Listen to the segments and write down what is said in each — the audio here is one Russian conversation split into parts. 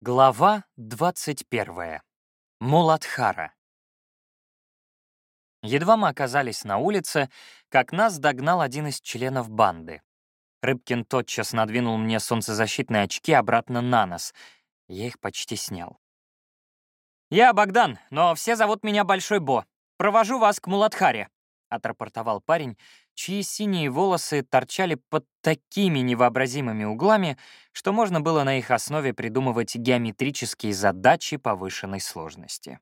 Глава 21. Муладхара. Едва мы оказались на улице, как нас догнал один из членов банды. Рыбкин тотчас надвинул мне солнцезащитные очки обратно на нос. Я их почти снял. «Я Богдан, но все зовут меня Большой Бо. Провожу вас к Муладхаре», — отрапортовал парень, чьи синие волосы торчали под такими невообразимыми углами, что можно было на их основе придумывать геометрические задачи повышенной сложности.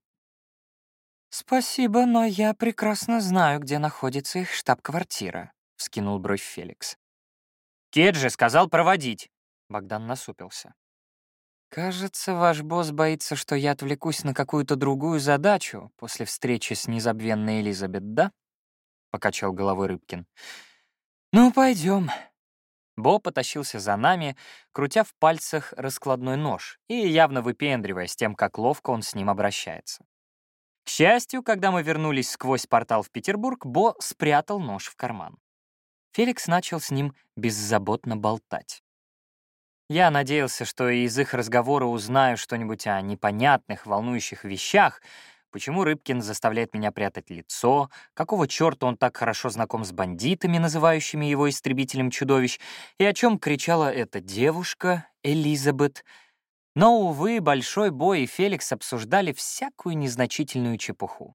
«Спасибо, но я прекрасно знаю, где находится их штаб-квартира», — вскинул бровь Феликс. «Кеджи сказал проводить», — Богдан насупился. «Кажется, ваш босс боится, что я отвлекусь на какую-то другую задачу после встречи с незабвенной Элизабет, да?» — покачал головой Рыбкин. «Ну, пойдем. Бо потащился за нами, крутя в пальцах раскладной нож и явно выпендриваясь тем, как ловко он с ним обращается. К счастью, когда мы вернулись сквозь портал в Петербург, Бо спрятал нож в карман. Феликс начал с ним беззаботно болтать. Я надеялся, что из их разговора узнаю что-нибудь о непонятных, волнующих вещах, Почему Рыбкин заставляет меня прятать лицо? Какого черта он так хорошо знаком с бандитами, называющими его истребителем чудовищ? И о чем кричала эта девушка, Элизабет? Но, увы, Большой Бой и Феликс обсуждали всякую незначительную чепуху.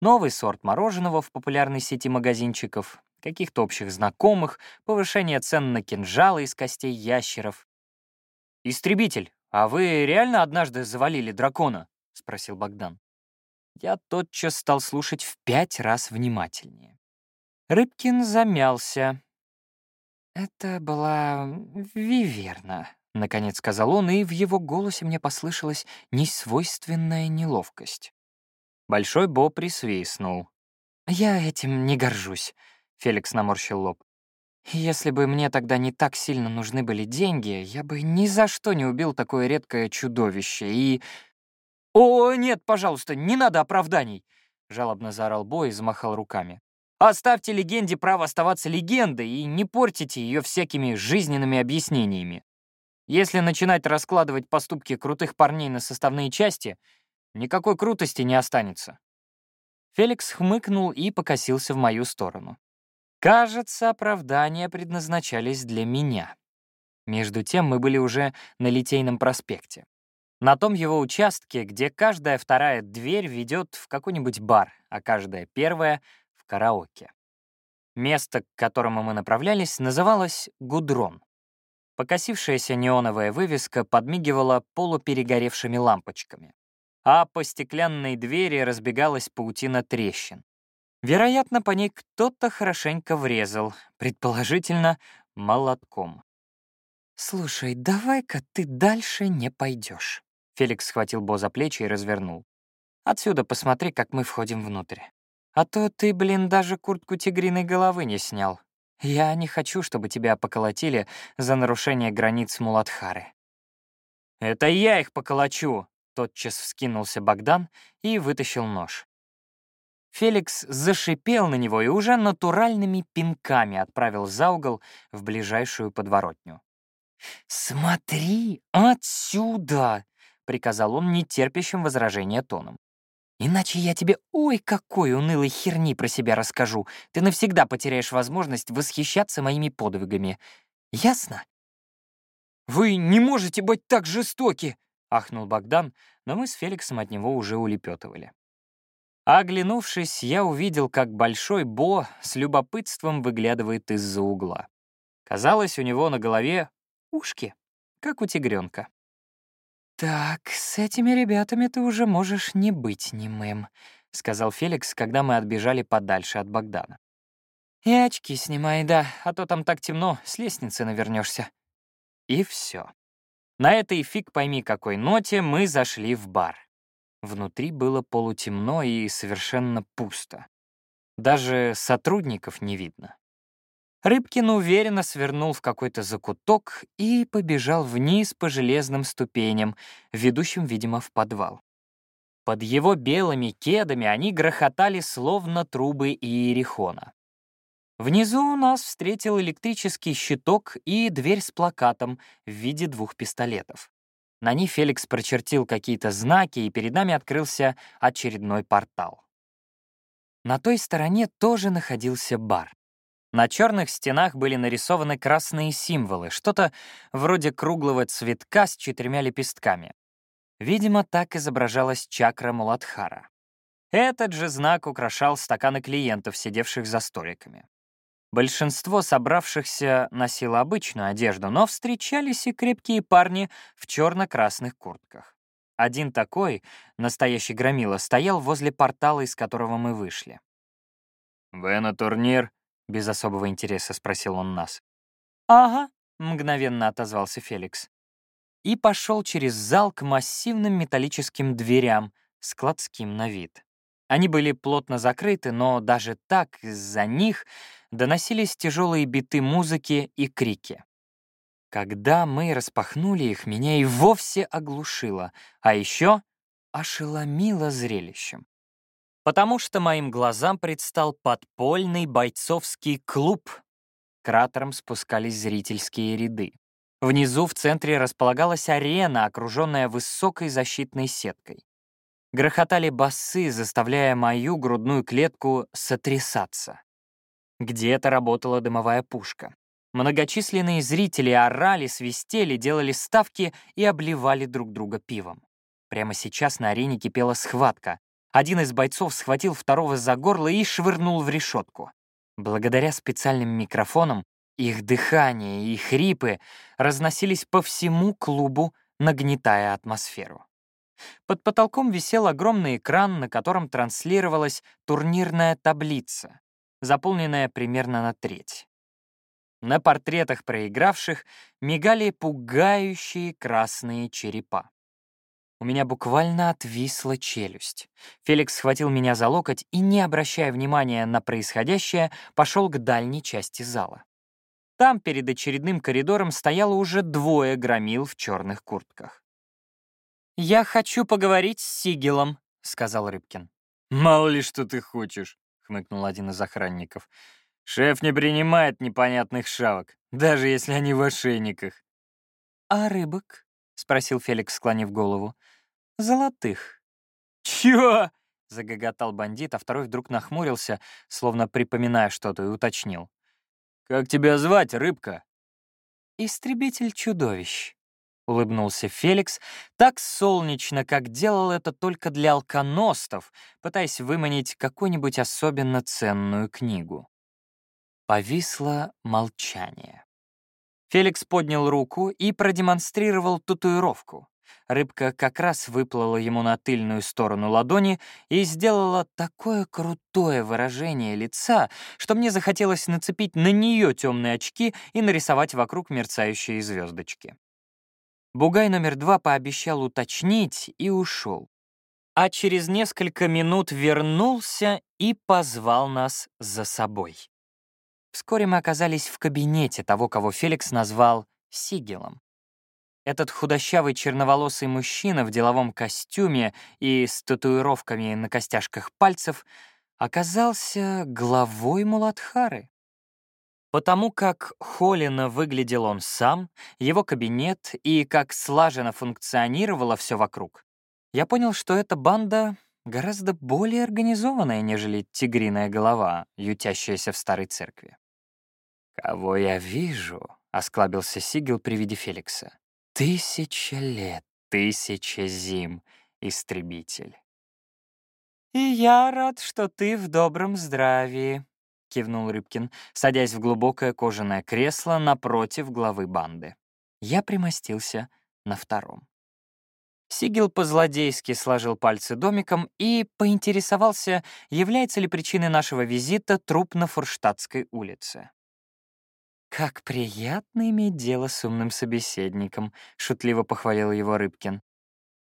Новый сорт мороженого в популярной сети магазинчиков, каких-то общих знакомых, повышение цен на кинжалы из костей ящеров. «Истребитель, а вы реально однажды завалили дракона?» — спросил Богдан я тотчас стал слушать в пять раз внимательнее. Рыбкин замялся. «Это была Виверна», — наконец сказал он, и в его голосе мне послышалась несвойственная неловкость. Большой Бо присвистнул. «Я этим не горжусь», — Феликс наморщил лоб. «Если бы мне тогда не так сильно нужны были деньги, я бы ни за что не убил такое редкое чудовище и...» «О, нет, пожалуйста, не надо оправданий!» — жалобно заорал Бой и замахал руками. «Оставьте легенде право оставаться легендой и не портите ее всякими жизненными объяснениями. Если начинать раскладывать поступки крутых парней на составные части, никакой крутости не останется». Феликс хмыкнул и покосился в мою сторону. Кажется, оправдания предназначались для меня. Между тем мы были уже на Литейном проспекте. На том его участке, где каждая вторая дверь ведет в какой-нибудь бар, а каждая первая — в караоке. Место, к которому мы направлялись, называлось «Гудрон». Покосившаяся неоновая вывеска подмигивала полуперегоревшими лампочками, а по стеклянной двери разбегалась паутина трещин. Вероятно, по ней кто-то хорошенько врезал, предположительно, молотком. «Слушай, давай-ка ты дальше не пойдешь. Феликс схватил Бо за плечи и развернул. «Отсюда посмотри, как мы входим внутрь. А то ты, блин, даже куртку тигриной головы не снял. Я не хочу, чтобы тебя поколотили за нарушение границ Муладхары». «Это я их поколочу!» — тотчас вскинулся Богдан и вытащил нож. Феликс зашипел на него и уже натуральными пинками отправил за угол в ближайшую подворотню. «Смотри отсюда!» Приказал он нетерпящим возражения тоном. «Иначе я тебе ой какой унылой херни про себя расскажу. Ты навсегда потеряешь возможность восхищаться моими подвигами. Ясно?» «Вы не можете быть так жестоки!» — ахнул Богдан, но мы с Феликсом от него уже улепетывали. Оглянувшись, я увидел, как большой Бо с любопытством выглядывает из-за угла. Казалось, у него на голове ушки, как у тигренка. «Так, с этими ребятами ты уже можешь не быть немым», — сказал Феликс, когда мы отбежали подальше от Богдана. «И очки снимай, да, а то там так темно, с лестницы навернешься. И все. На этой фиг пойми какой ноте мы зашли в бар. Внутри было полутемно и совершенно пусто. Даже сотрудников не видно. Рыбкин уверенно свернул в какой-то закуток и побежал вниз по железным ступеням, ведущим, видимо, в подвал. Под его белыми кедами они грохотали, словно трубы Иерихона. Внизу нас встретил электрический щиток и дверь с плакатом в виде двух пистолетов. На них Феликс прочертил какие-то знаки, и перед нами открылся очередной портал. На той стороне тоже находился бар. На черных стенах были нарисованы красные символы, что-то вроде круглого цветка с четырьмя лепестками. Видимо, так изображалась чакра Муладхара. Этот же знак украшал стаканы клиентов, сидевших за столиками. Большинство собравшихся носило обычную одежду, но встречались и крепкие парни в черно-красных куртках. Один такой, настоящий громила, стоял возле портала, из которого мы вышли. «Вы на турнир?» — без особого интереса спросил он нас. «Ага», — мгновенно отозвался Феликс. И пошел через зал к массивным металлическим дверям, складским на вид. Они были плотно закрыты, но даже так из-за них доносились тяжелые биты музыки и крики. Когда мы распахнули их, меня и вовсе оглушило, а еще ошеломило зрелищем. Потому что моим глазам предстал подпольный бойцовский клуб. Кратером спускались зрительские ряды. Внизу в центре располагалась арена, окруженная высокой защитной сеткой. Грохотали басы, заставляя мою грудную клетку сотрясаться. Где-то работала дымовая пушка. Многочисленные зрители орали, свистели, делали ставки и обливали друг друга пивом. Прямо сейчас на арене кипела схватка. Один из бойцов схватил второго за горло и швырнул в решетку. Благодаря специальным микрофонам их дыхание и хрипы разносились по всему клубу, нагнетая атмосферу. Под потолком висел огромный экран, на котором транслировалась турнирная таблица, заполненная примерно на треть. На портретах проигравших мигали пугающие красные черепа. У меня буквально отвисла челюсть. Феликс схватил меня за локоть и, не обращая внимания на происходящее, пошел к дальней части зала. Там перед очередным коридором стояло уже двое громил в черных куртках. «Я хочу поговорить с Сигелом», — сказал Рыбкин. «Мало ли, что ты хочешь», — хмыкнул один из охранников. «Шеф не принимает непонятных шавок, даже если они в ошейниках». «А рыбок?» — спросил Феликс, склонив голову. «Золотых». «Чё?» — загоготал бандит, а второй вдруг нахмурился, словно припоминая что-то, и уточнил. «Как тебя звать, рыбка?» «Истребитель чудовищ», — улыбнулся Феликс, так солнечно, как делал это только для алконостов, пытаясь выманить какую-нибудь особенно ценную книгу. Повисло молчание. Феликс поднял руку и продемонстрировал татуировку. Рыбка как раз выплыла ему на тыльную сторону ладони и сделала такое крутое выражение лица, что мне захотелось нацепить на нее темные очки и нарисовать вокруг мерцающие звездочки. Бугай номер два пообещал уточнить и ушел. А через несколько минут вернулся и позвал нас за собой. Вскоре мы оказались в кабинете того, кого Феликс назвал Сигелом. Этот худощавый черноволосый мужчина в деловом костюме и с татуировками на костяшках пальцев оказался главой Муладхары. Потому как холлино выглядел он сам, его кабинет и как слаженно функционировало все вокруг, я понял, что эта банда гораздо более организованная, нежели тигриная голова, ютящаяся в старой церкви. «Кого я вижу?» — осклабился Сигел при виде Феликса. «Тысяча лет, тысяча зим, истребитель». «И я рад, что ты в добром здравии», — кивнул Рыбкин, садясь в глубокое кожаное кресло напротив главы банды. Я примостился на втором. Сигел по-злодейски сложил пальцы домиком и поинтересовался, является ли причиной нашего визита труп на Фурштадтской улице. «Как приятно иметь дело с умным собеседником», — шутливо похвалил его Рыбкин.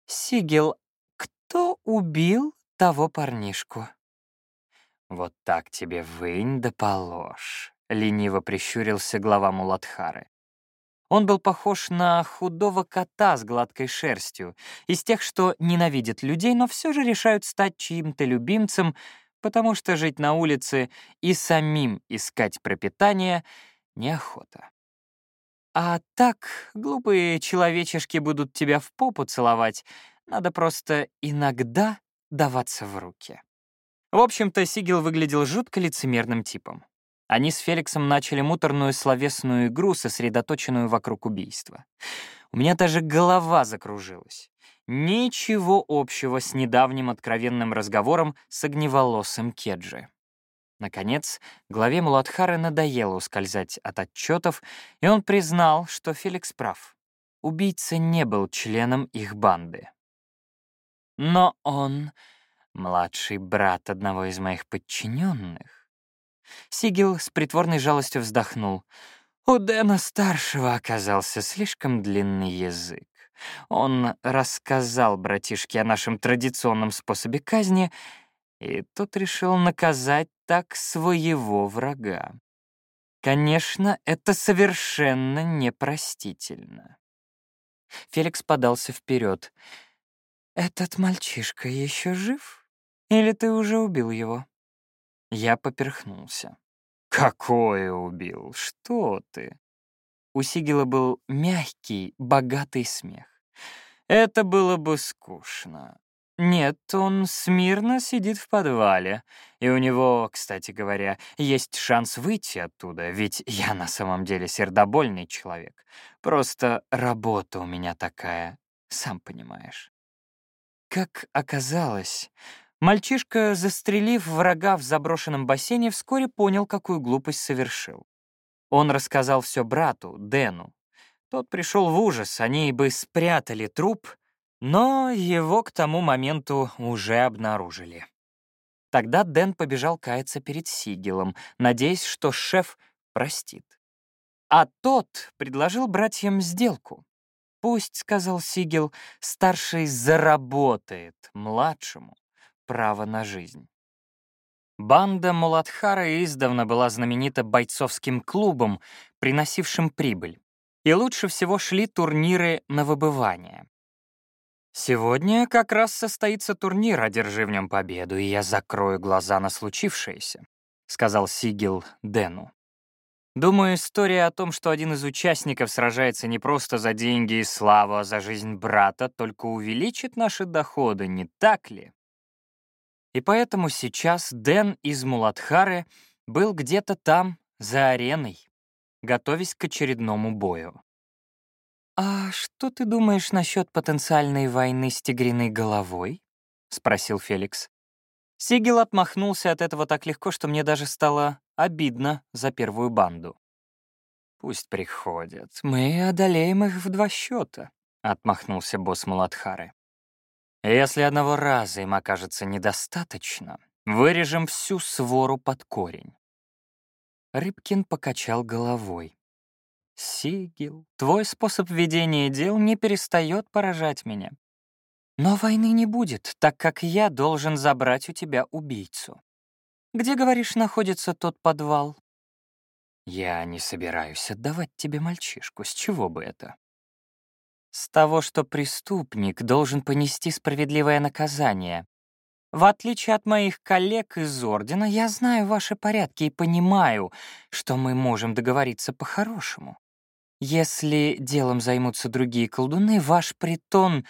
«Сигел, кто убил того парнишку?» «Вот так тебе вынь да положь», — лениво прищурился глава Муладхары. Он был похож на худого кота с гладкой шерстью, из тех, что ненавидят людей, но все же решают стать чьим-то любимцем, потому что жить на улице и самим искать пропитание неохота. А так, глупые человечешки будут тебя в попу целовать. Надо просто иногда даваться в руки. В общем-то, Сигел выглядел жутко лицемерным типом. Они с Феликсом начали муторную словесную игру, сосредоточенную вокруг убийства. У меня даже голова закружилась. Ничего общего с недавним откровенным разговором с огневолосым Кеджи. Наконец, главе Муладхары надоело ускользать от отчетов, и он признал, что Феликс прав. Убийца не был членом их банды. Но он — младший брат одного из моих подчиненных. Сигел с притворной жалостью вздохнул. У Дэна-старшего оказался слишком длинный язык. Он рассказал братишке о нашем традиционном способе казни, и тот решил наказать так своего врага. Конечно, это совершенно непростительно. Феликс подался вперед. «Этот мальчишка еще жив? Или ты уже убил его?» Я поперхнулся. «Какое убил? Что ты?» У Сигела был мягкий, богатый смех. Это было бы скучно. Нет, он смирно сидит в подвале, и у него, кстати говоря, есть шанс выйти оттуда, ведь я на самом деле сердобольный человек. Просто работа у меня такая, сам понимаешь. Как оказалось, мальчишка, застрелив врага в заброшенном бассейне, вскоре понял, какую глупость совершил. Он рассказал все брату, Дэну, тот пришел в ужас, они бы спрятали труп, но его к тому моменту уже обнаружили. Тогда Дэн побежал каяться перед Сигелом, надеясь, что шеф простит. А тот предложил братьям сделку. «Пусть, — сказал Сигел, — старший заработает младшему право на жизнь». Банда Муладхара издавна была знаменита бойцовским клубом, приносившим прибыль и лучше всего шли турниры на выбывание. Сегодня как раз состоится турнир, одержи в нем победу, и я закрою глаза на случившееся, сказал Сигил Дэну. Думаю, история о том, что один из участников сражается не просто за деньги и славу, а за жизнь брата, только увеличит наши доходы, не так ли? И поэтому сейчас Дэн из Муладхары был где-то там, за ареной, готовясь к очередному бою. «А что ты думаешь насчет потенциальной войны с тигриной головой?» — спросил Феликс. Сигел отмахнулся от этого так легко, что мне даже стало обидно за первую банду. «Пусть приходят. Мы одолеем их в два счета», — отмахнулся босс Муладхары. «Если одного раза им окажется недостаточно, вырежем всю свору под корень. Рыбкин покачал головой. «Сигил, твой способ ведения дел не перестает поражать меня. Но войны не будет, так как я должен забрать у тебя убийцу. Где, говоришь, находится тот подвал?» «Я не собираюсь отдавать тебе мальчишку. С чего бы это?» «С того, что преступник должен понести справедливое наказание, в отличие от моих коллег из Ордена, я знаю ваши порядки и понимаю, что мы можем договориться по-хорошему. Если делом займутся другие колдуны, ваш притон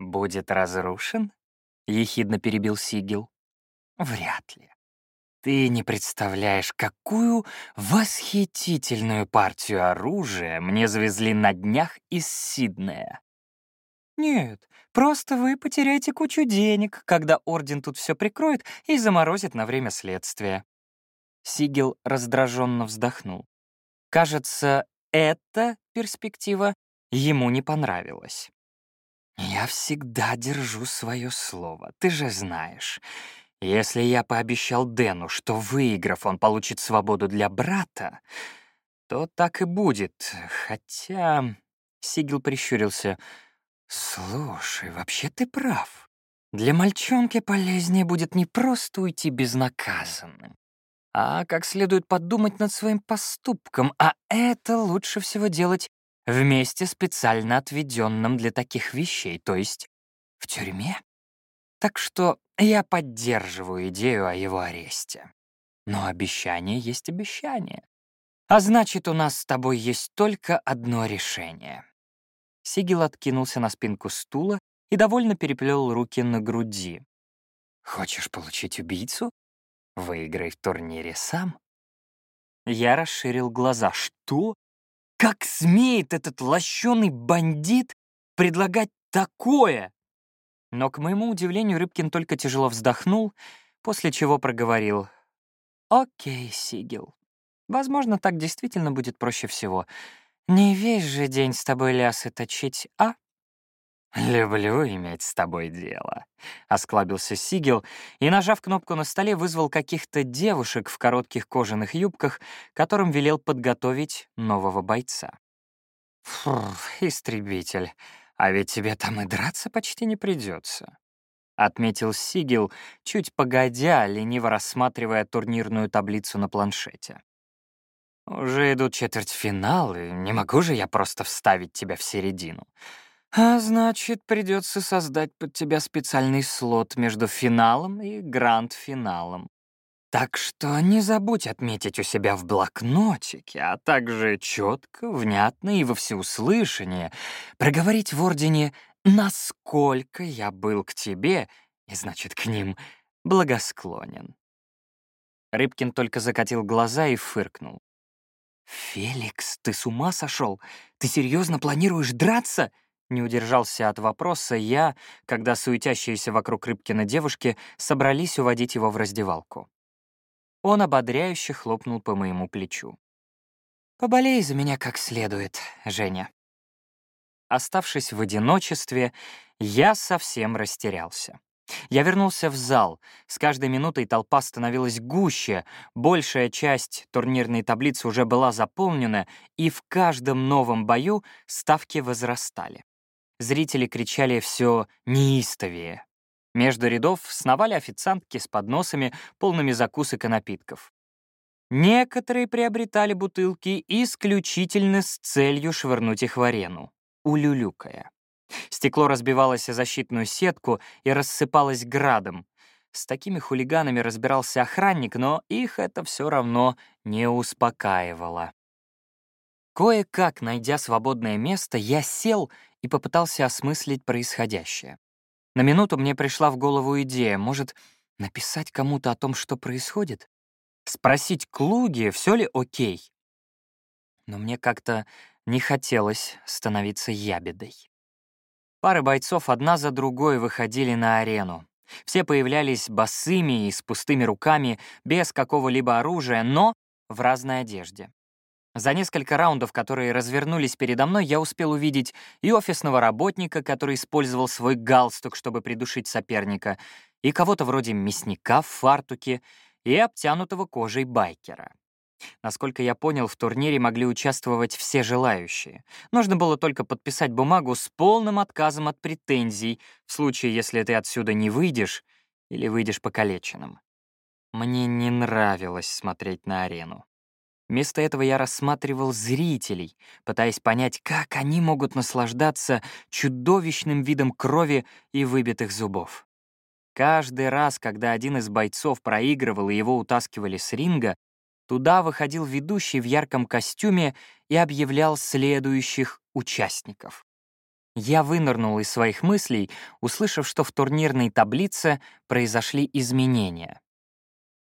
будет разрушен?» — ехидно перебил Сигел. «Вряд ли. Ты не представляешь, какую восхитительную партию оружия мне завезли на днях из Сиднея. Нет, просто вы потеряете кучу денег, когда Орден тут все прикроет и заморозит на время следствия». Сигел раздраженно вздохнул. Кажется, эта перспектива ему не понравилась. «Я всегда держу свое слово, ты же знаешь. Если я пообещал Дэну, что, выиграв, он получит свободу для брата, то так и будет. Хотя...» Сигел прищурился — «Слушай, вообще ты прав. Для мальчонки полезнее будет не просто уйти безнаказанным, а как следует подумать над своим поступком, а это лучше всего делать вместе специально отведенном для таких вещей, то есть в тюрьме. Так что я поддерживаю идею о его аресте. Но обещание есть обещание. А значит, у нас с тобой есть только одно решение. Сигел откинулся на спинку стула и довольно переплел руки на груди. «Хочешь получить убийцу? Выиграй в турнире сам». Я расширил глаза. «Что? Как смеет этот лощеный бандит предлагать такое?» Но, к моему удивлению, Рыбкин только тяжело вздохнул, после чего проговорил. «Окей, Сигел. Возможно, так действительно будет проще всего. Не весь же день с тобой лясы точить, а?» «Люблю иметь с тобой дело», — осклабился Сигел и, нажав кнопку на столе, вызвал каких-то девушек в коротких кожаных юбках, которым велел подготовить нового бойца. «Фу, истребитель, а ведь тебе там и драться почти не придется, отметил Сигел, чуть погодя, лениво рассматривая турнирную таблицу на планшете. «Уже идут четвертьфиналы, не могу же я просто вставить тебя в середину». А значит, придется создать под тебя специальный слот между финалом и гранд-финалом. Так что не забудь отметить у себя в блокнотике, а также четко, внятно и во всеуслышание проговорить в ордене, насколько я был к тебе, и значит, к ним, благосклонен. Рыбкин только закатил глаза и фыркнул. «Феликс, ты с ума сошел? Ты серьезно планируешь драться?» Не удержался от вопроса я, когда суетящиеся вокруг Рыбкина девушки собрались уводить его в раздевалку. Он ободряюще хлопнул по моему плечу. «Поболей за меня как следует, Женя». Оставшись в одиночестве, я совсем растерялся. Я вернулся в зал. С каждой минутой толпа становилась гуще, большая часть турнирной таблицы уже была заполнена, и в каждом новом бою ставки возрастали. Зрители кричали все неистовее. Между рядов сновали официантки с подносами, полными закусок и напитков. Некоторые приобретали бутылки исключительно с целью швырнуть их в арену, улюлюкая. Стекло разбивалось о защитную сетку и рассыпалось градом. С такими хулиганами разбирался охранник, но их это все равно не успокаивало. Кое-как, найдя свободное место, я сел и попытался осмыслить происходящее. На минуту мне пришла в голову идея, может, написать кому-то о том, что происходит? Спросить Клуги, все ли окей? Но мне как-то не хотелось становиться ябедой. Пары бойцов одна за другой выходили на арену. Все появлялись босыми и с пустыми руками, без какого-либо оружия, но в разной одежде. За несколько раундов, которые развернулись передо мной, я успел увидеть и офисного работника, который использовал свой галстук, чтобы придушить соперника, и кого-то вроде мясника в фартуке, и обтянутого кожей байкера. Насколько я понял, в турнире могли участвовать все желающие. Нужно было только подписать бумагу с полным отказом от претензий, в случае, если ты отсюда не выйдешь или выйдешь покалеченным. Мне не нравилось смотреть на арену. Вместо этого я рассматривал зрителей, пытаясь понять, как они могут наслаждаться чудовищным видом крови и выбитых зубов. Каждый раз, когда один из бойцов проигрывал и его утаскивали с ринга, туда выходил ведущий в ярком костюме и объявлял следующих участников. Я вынырнул из своих мыслей, услышав, что в турнирной таблице произошли изменения.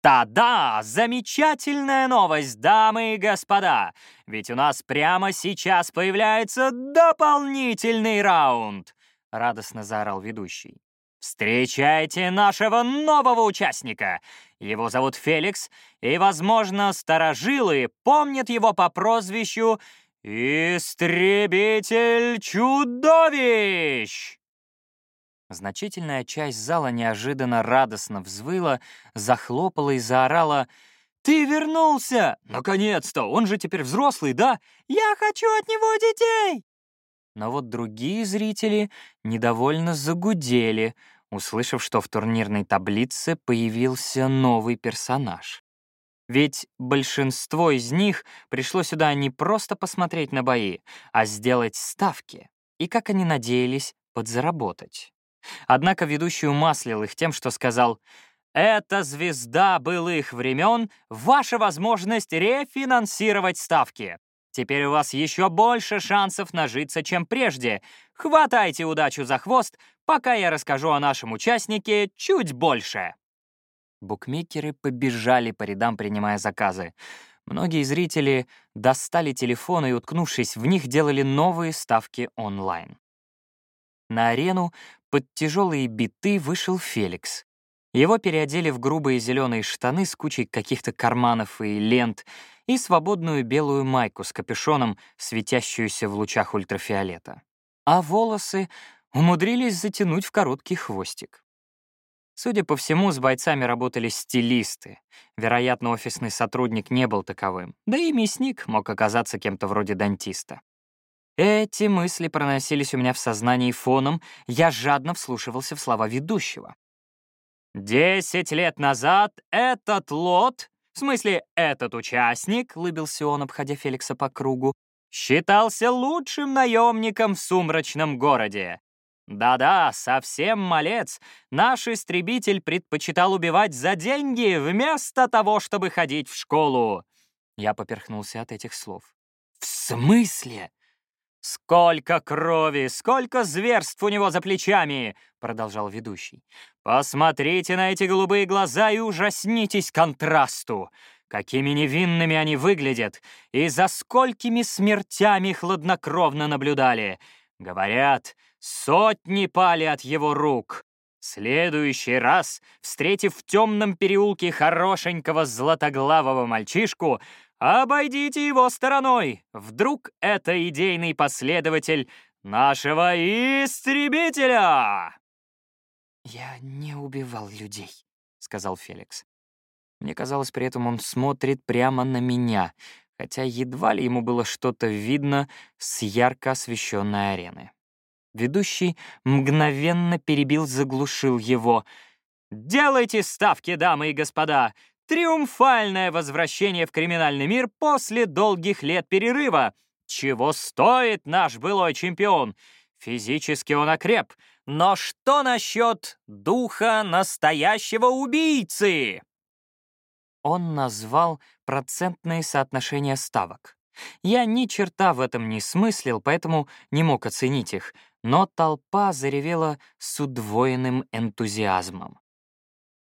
«Да-да, замечательная новость, дамы и господа! Ведь у нас прямо сейчас появляется дополнительный раунд!» — радостно заорал ведущий. «Встречайте нашего нового участника! Его зовут Феликс, и, возможно, старожилы помнят его по прозвищу «Истребитель чудовищ!» Значительная часть зала неожиданно радостно взвыла, захлопала и заорала «Ты вернулся! Наконец-то! Он же теперь взрослый, да? Я хочу от него детей!» Но вот другие зрители недовольно загудели, услышав, что в турнирной таблице появился новый персонаж. Ведь большинство из них пришло сюда не просто посмотреть на бои, а сделать ставки и, как они надеялись, подзаработать. Однако ведущий умаслил их тем, что сказал Это звезда былых времен, ваша возможность рефинансировать ставки. Теперь у вас еще больше шансов нажиться, чем прежде. Хватайте удачу за хвост, пока я расскажу о нашем участнике чуть больше. Букмекеры побежали по рядам, принимая заказы. Многие зрители достали телефоны и, уткнувшись в них, делали новые ставки онлайн. На арену под тяжелые биты вышел Феликс. Его переодели в грубые зеленые штаны с кучей каких-то карманов и лент и свободную белую майку с капюшоном, светящуюся в лучах ультрафиолета. А волосы умудрились затянуть в короткий хвостик. Судя по всему, с бойцами работали стилисты. Вероятно, офисный сотрудник не был таковым. Да и мясник мог оказаться кем-то вроде дантиста. Эти мысли проносились у меня в сознании фоном, я жадно вслушивался в слова ведущего. «Десять лет назад этот лот, в смысле этот участник, — лыбился он, обходя Феликса по кругу, — считался лучшим наемником в сумрачном городе. Да-да, совсем малец. Наш истребитель предпочитал убивать за деньги, вместо того, чтобы ходить в школу. Я поперхнулся от этих слов. В смысле? «Сколько крови, сколько зверств у него за плечами!» — продолжал ведущий. «Посмотрите на эти голубые глаза и ужаснитесь контрасту! Какими невинными они выглядят, и за сколькими смертями хладнокровно наблюдали! Говорят, Сотни пали от его рук. Следующий раз, встретив в темном переулке хорошенького златоглавого мальчишку, обойдите его стороной. Вдруг это идейный последователь нашего истребителя. «Я не убивал людей», — сказал Феликс. Мне казалось, при этом он смотрит прямо на меня, хотя едва ли ему было что-то видно с ярко освещенной арены. Ведущий мгновенно перебил, заглушил его. «Делайте ставки, дамы и господа! Триумфальное возвращение в криминальный мир после долгих лет перерыва! Чего стоит наш былой чемпион? Физически он окреп, но что насчет духа настоящего убийцы?» Он назвал процентные соотношения ставок. Я ни черта в этом не смыслил, поэтому не мог оценить их, но толпа заревела с удвоенным энтузиазмом.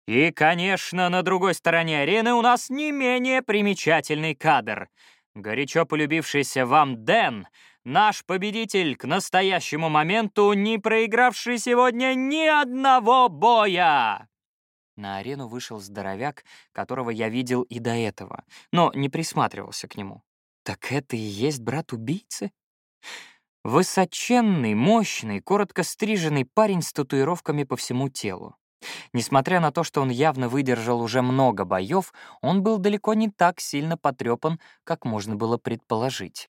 И, конечно, на другой стороне арены у нас не менее примечательный кадр. Горячо полюбившийся вам Дэн, наш победитель к настоящему моменту, не проигравший сегодня ни одного боя. На арену вышел здоровяк, которого я видел и до этого, но не присматривался к нему. Так это и есть брат убийцы? Высоченный, мощный, коротко стриженный парень с татуировками по всему телу. Несмотря на то, что он явно выдержал уже много боев, он был далеко не так сильно потрепан, как можно было предположить.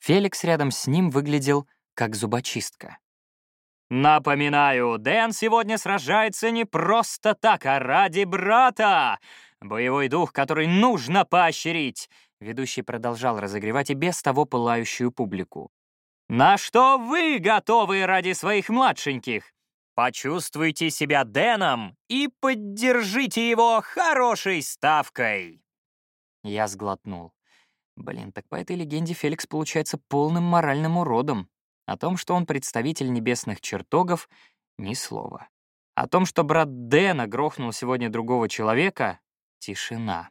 Феликс рядом с ним выглядел как зубочистка. «Напоминаю, Дэн сегодня сражается не просто так, а ради брата! Боевой дух, который нужно поощрить!» Ведущий продолжал разогревать и без того пылающую публику. На что вы готовы ради своих младшеньких? Почувствуйте себя Дэном и поддержите его хорошей ставкой. Я сглотнул. Блин, так по этой легенде Феликс получается полным моральным уродом. О том, что он представитель небесных чертогов, ни слова. О том, что брат Дэна грохнул сегодня другого человека — тишина.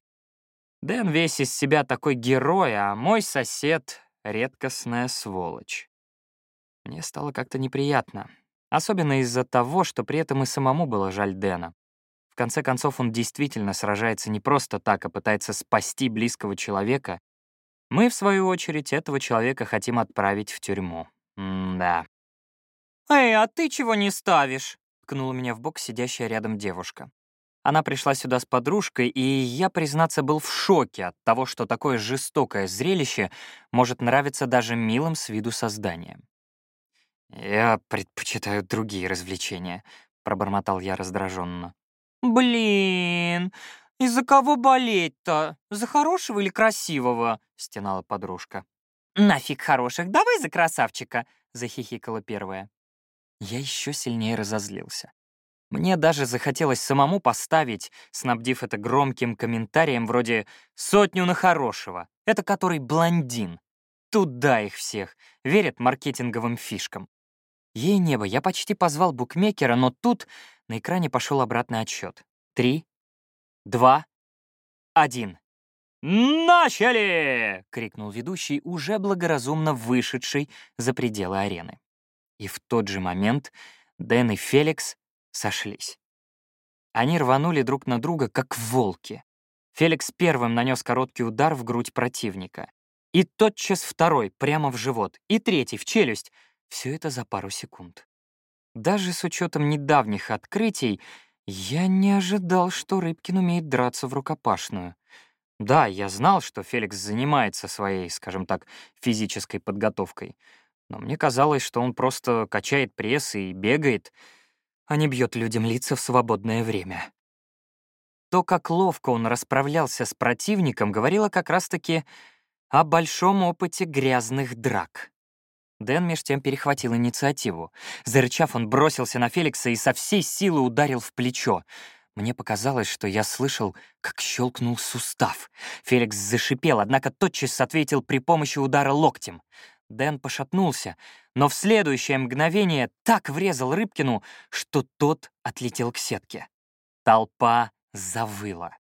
Дэн весь из себя такой герой, а мой сосед — редкостная сволочь. Мне стало как-то неприятно. Особенно из-за того, что при этом и самому было жаль Дэна. В конце концов, он действительно сражается не просто так, а пытается спасти близкого человека. Мы, в свою очередь, этого человека хотим отправить в тюрьму. М-да. «Эй, а ты чего не ставишь?» — ткнула меня в бок сидящая рядом девушка. Она пришла сюда с подружкой, и я, признаться, был в шоке от того, что такое жестокое зрелище может нравиться даже милым с виду созданиям. «Я предпочитаю другие развлечения», — пробормотал я раздраженно. «Блин, из-за кого болеть-то? За хорошего или красивого?» — стенала подружка. «Нафиг хороших, давай за красавчика!» — захихикала первая. Я еще сильнее разозлился. Мне даже захотелось самому поставить, снабдив это громким комментарием вроде «сотню на хорошего». Это который блондин. Туда их всех. Верят маркетинговым фишкам. Ей небо, я почти позвал букмекера, но тут на экране пошел обратный отсчет. Три, два, один. «Начали!» — крикнул ведущий, уже благоразумно вышедший за пределы арены. И в тот же момент Дэн и Феликс сошлись. Они рванули друг на друга, как волки. Феликс первым нанес короткий удар в грудь противника. И тотчас второй, прямо в живот. И третий, в челюсть. Все это за пару секунд. Даже с учетом недавних открытий, я не ожидал, что Рыбкин умеет драться в рукопашную. Да, я знал, что Феликс занимается своей, скажем так, физической подготовкой. Но мне казалось, что он просто качает пресс и бегает, а не бьет людям лица в свободное время. То, как ловко он расправлялся с противником, говорило как раз-таки о большом опыте грязных драк. Дэн меж тем перехватил инициативу. Зарычав, он бросился на Феликса и со всей силы ударил в плечо. Мне показалось, что я слышал, как щелкнул сустав. Феликс зашипел, однако тотчас ответил при помощи удара локтем. Дэн пошатнулся, но в следующее мгновение так врезал Рыбкину, что тот отлетел к сетке. Толпа завыла.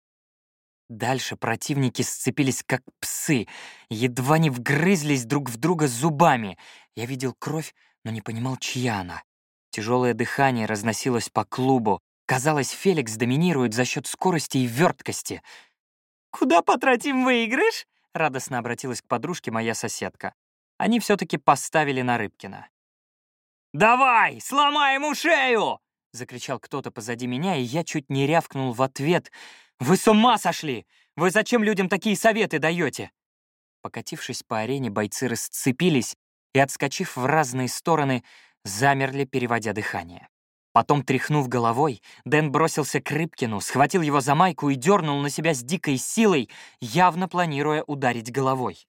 Дальше противники сцепились как псы, едва не вгрызлись друг в друга зубами. Я видел кровь, но не понимал, чья она. Тяжелое дыхание разносилось по клубу. Казалось, Феликс доминирует за счет скорости и верткости. «Куда потратим выигрыш?» — радостно обратилась к подружке моя соседка. Они все таки поставили на Рыбкина. «Давай, сломай ему шею!» — закричал кто-то позади меня, и я чуть не рявкнул в ответ — «Вы с ума сошли! Вы зачем людям такие советы даете?» Покатившись по арене, бойцы расцепились и, отскочив в разные стороны, замерли, переводя дыхание. Потом, тряхнув головой, Дэн бросился к Рыбкину, схватил его за майку и дернул на себя с дикой силой, явно планируя ударить головой.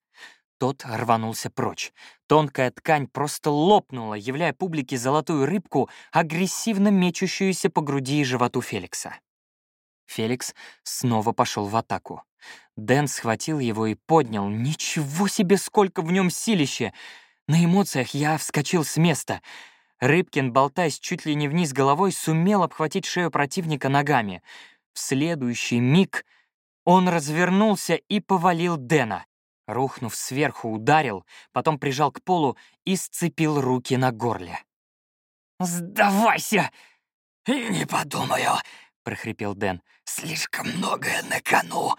Тот рванулся прочь. Тонкая ткань просто лопнула, являя публике золотую рыбку, агрессивно мечущуюся по груди и животу Феликса. Феликс снова пошел в атаку. Дэн схватил его и поднял. Ничего себе, сколько в нем силища! На эмоциях я вскочил с места. Рыбкин, болтаясь чуть ли не вниз головой, сумел обхватить шею противника ногами. В следующий миг он развернулся и повалил Дэна. Рухнув сверху, ударил, потом прижал к полу и сцепил руки на горле. «Сдавайся!» «Не подумаю!» прохрипел Дэн. «Слишком многое на кону!»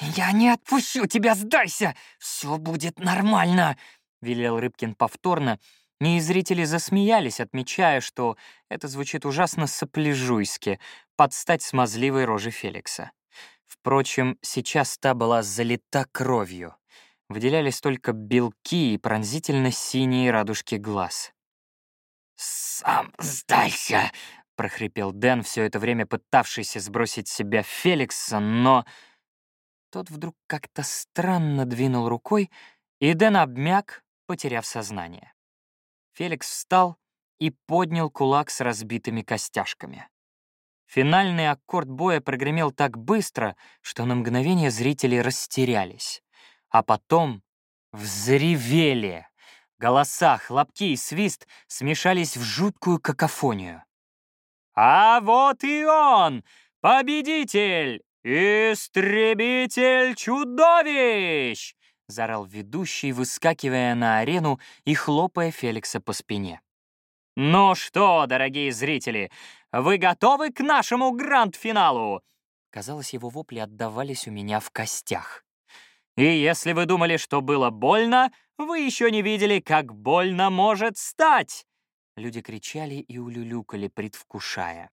«Я не отпущу тебя, сдайся! Все будет нормально!» — велел Рыбкин повторно, и зрители засмеялись, отмечая, что это звучит ужасно сопляжуйски, под стать смазливой рожи Феликса. Впрочем, сейчас та была залита кровью. Выделялись только белки и пронзительно синие радужки глаз. «Сам сдайся!» прохрипел Дэн, все это время пытавшийся сбросить с себя Феликса, но... Тот вдруг как-то странно двинул рукой, и Дэн обмяк, потеряв сознание. Феликс встал и поднял кулак с разбитыми костяшками. Финальный аккорд боя прогремел так быстро, что на мгновение зрители растерялись. А потом взревели. Голоса, хлопки и свист смешались в жуткую какофонию. А вот и он, победитель, истребитель чудовищ! Заорал ведущий, выскакивая на арену и хлопая Феликса по спине. «Ну что, дорогие зрители, вы готовы к нашему гранд-финалу?» Казалось, его вопли отдавались у меня в костях. «И если вы думали, что было больно, вы еще не видели, как больно может стать!» Люди кричали и улюлюкали, предвкушая.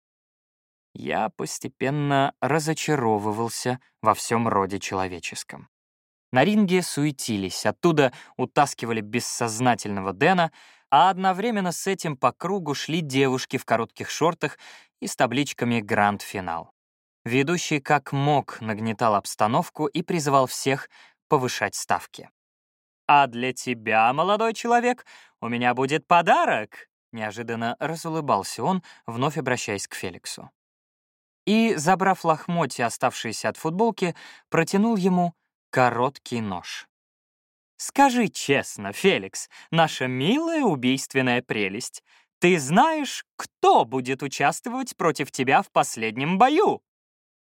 Я постепенно разочаровывался во всем роде человеческом. На ринге суетились, оттуда утаскивали бессознательного Дэна, а одновременно с этим по кругу шли девушки в коротких шортах и с табличками «Гранд-финал». Ведущий как мог нагнетал обстановку и призывал всех повышать ставки. «А для тебя, молодой человек, у меня будет подарок!» неожиданно разулыбался он, вновь обращаясь к Феликсу. И, забрав лохмотья, оставшиеся от футболки, протянул ему короткий нож. «Скажи честно, Феликс, наша милая убийственная прелесть, ты знаешь, кто будет участвовать против тебя в последнем бою?»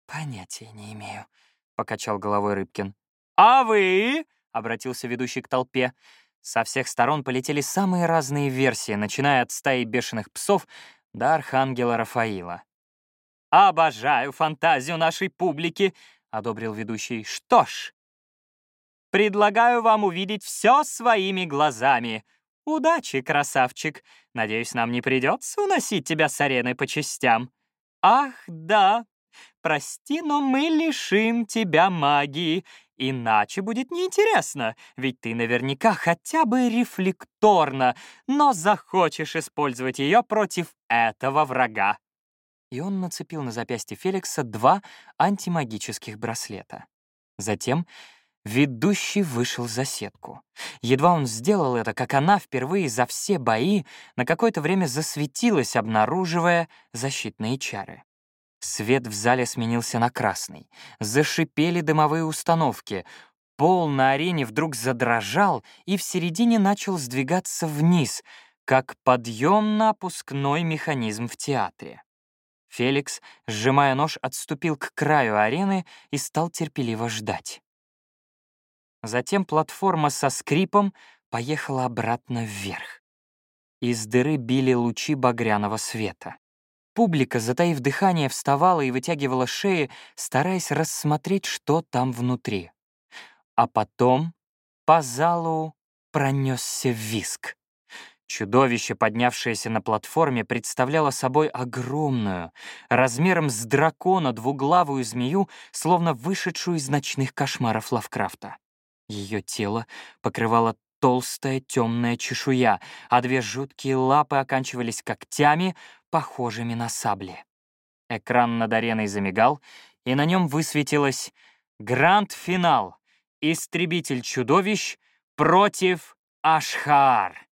«Понятия не имею», — покачал головой Рыбкин. «А вы?» — обратился ведущий к толпе. Со всех сторон полетели самые разные версии, начиная от стаи бешеных псов до архангела Рафаила. «Обожаю фантазию нашей публики», — одобрил ведущий. «Что ж, предлагаю вам увидеть все своими глазами. Удачи, красавчик. Надеюсь, нам не придется уносить тебя с арены по частям. Ах, да, прости, но мы лишим тебя магии, Иначе будет неинтересно, ведь ты наверняка хотя бы рефлекторно, но захочешь использовать ее против этого врага. И он нацепил на запястье Феликса два антимагических браслета. Затем ведущий вышел за сетку. Едва он сделал это, как она впервые за все бои на какое-то время засветилась, обнаруживая защитные чары. Свет в зале сменился на красный. Зашипели дымовые установки. Пол на арене вдруг задрожал и в середине начал сдвигаться вниз, как подъемно-опускной механизм в театре. Феликс, сжимая нож, отступил к краю арены и стал терпеливо ждать. Затем платформа со скрипом поехала обратно вверх. Из дыры били лучи багряного света. Публика, затаив дыхание, вставала и вытягивала шеи, стараясь рассмотреть, что там внутри. А потом по залу пронесся виск. Чудовище, поднявшееся на платформе, представляло собой огромную, размером с дракона двуглавую змею, словно вышедшую из ночных кошмаров Лавкрафта. Ее тело покрывало толстая темная чешуя, а две жуткие лапы оканчивались когтями, похожими на сабли. Экран над ареной замигал, и на нем высветилось «Гранд-финал! Истребитель чудовищ против Ашхар!»